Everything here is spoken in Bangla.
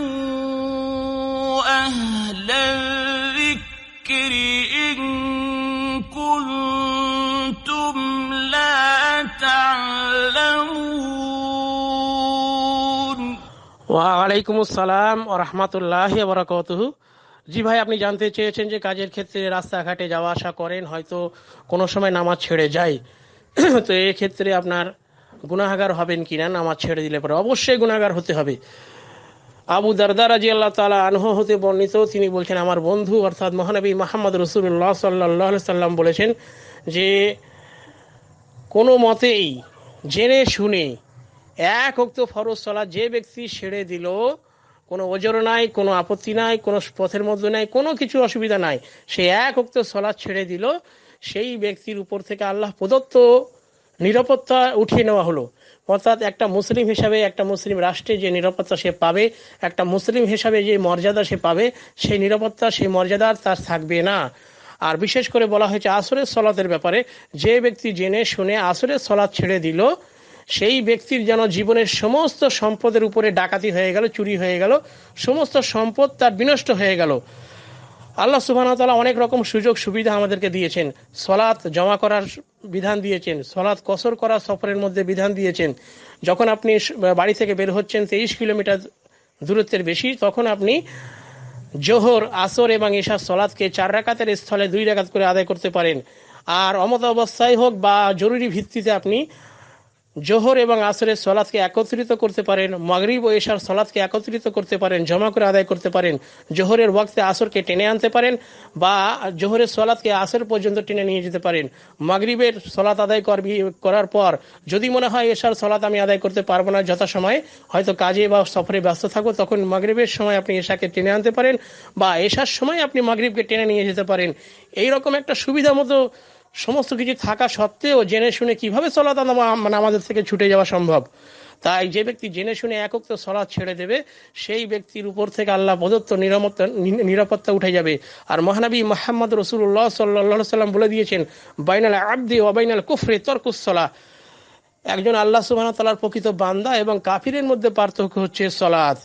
فاسألوا أهل الذكر إن كنتم لا تعلمون ওয়ালাইকুম আসসালাম ও রহমতুল্লাহ বরাকতুহু জি ভাই আপনি জানতে চেয়েছেন যে কাজের ক্ষেত্রে রাস্তাঘাটে যাওয়া আসা করেন হয়তো কোনো সময় নামাজ ছেড়ে যায় তো এই ক্ষেত্রে আপনার গুনাহাগার হবেন কিনা নামাজ ছেড়ে দিলে পরে অবশ্যই গুনাহাগার হতে হবে। আবু দারদা রাজি আল্লাহ তালা আনহ হতে বর্ণিত, তিনি বলছেন, আমার বন্ধু অর্থাৎ মহানবী মাহমদ রসুল্লাহ সাল্লাহ সাল্লাম বলেছেন যে, কোনো মতেই জেনে শুনে এক অক্ত ফরজ চলা যে ব্যক্তি ছেড়ে দিল, কোনো ওজর নাই, কোনো আপত্তি নাই, কোনো পথের মধ্যে নাই, কোনো কিছু অসুবিধা নাই, সে এক অক্ত সলা ছেড়ে দিল, সেই ব্যক্তির উপর থেকে আল্লাহ প্রদত্ত নিরাপত্তা উঠিয়ে নেওয়া হলো। অর্থাৎ একটা মুসলিম হিসাবে একটা মুসলিম রাষ্ট্রে যে নিরাপত্তা সে পাবে, একটা মুসলিম হিসাবে যে মর্যাদা সে পাবে, সেই নিরাপত্তা, সেই মর্যাদা তার থাকবে না। আর বিশেষ করে বলা হয়েছে আসরের সলাতের ব্যাপারে, যে ব্যক্তি জেনে শুনে আসরের সলাৎ ছেড়ে দিল, সেই ব্যক্তির যেন জীবনের সমস্ত সম্পদের উপরে ডাকাতি হয়ে গেল, চুরি হয়ে গেল, সমস্ত সম্পদ তার বিনষ্ট হয়ে গেল। আল্লাহ সুবাহতালা অনেক রকম সুযোগ সুবিধা আমাদেরকে দিয়েছেন। সলাৎ জমা করার বিধান দিয়েছেন, সলাৎ কসর করার সফরের মধ্যে বিধান দিয়েছেন। যখন আপনি বাড়ি থেকে বের হচ্ছেন তেইশ কিলোমিটার দূরত্বের বেশি, তখন আপনি জোহর, আসর এবং এশার সলাদকে চার রাকাতের স্থলে দুই রাকাত করে আদায় করতে পারেন। আর অমত অবস্থায় হোক বা জরুরি ভিত্তিতে আপনি জোহর এবং আসরের সলাদকে একত্রিত করতে পারেন, মাগরিব ও এশার সলাদকে একত্রিত করতে পারেন, জমা করে আদায় করতে পারেন। জোহরের ওয়াক্তে আসরকে টেনে আনতে পারেন বা জোহরের সলাদকে আসর পর্যন্ত টেনে নিয়ে যেতে পারেন। মাগরিবের সলাদ আদায় করবি করার পর যদি মনে হয় এশার সলাদ আমি আদায় করতে পারব না যথাসময়ে, হয়তো কাজে বা সফরে ব্যস্ত থাকো তখন মাগরিবের সময় আপনি এশাকে টেনে আনতে পারেন বা এশার সময় আপনি মাগরিবকে টেনে নিয়ে যেতে পারেন। এই রকম একটা সুবিধা মতো সমস্ত কিছু থাকা সত্ত্বেও জেনে শুনে কীভাবে সলাৎ মানে আমাদের থেকে ছুটে যাওয়া সম্ভব? তাই যে ব্যক্তি জেনে শুনে একক তো সলাৎ ছেড়ে দেবে, সেই ব্যক্তির উপর থেকে আল্লাহ প্রদত্ত নিরাপত্তা নিরাপত্তা উঠে যাবে। আর মহানবী মোহাম্মদ রসুল্লাহ সাল্লাহ সাল্লাম বলে দিয়েছেন, বাইনাল আব্দি ওবাইনাল কুফরে তর্কুসলা একজন আল্লাহ সুবাহ তালার প্রকৃত বান্দা এবং কাফিরের মধ্যে পার্থক্য হচ্ছে সলাৎ।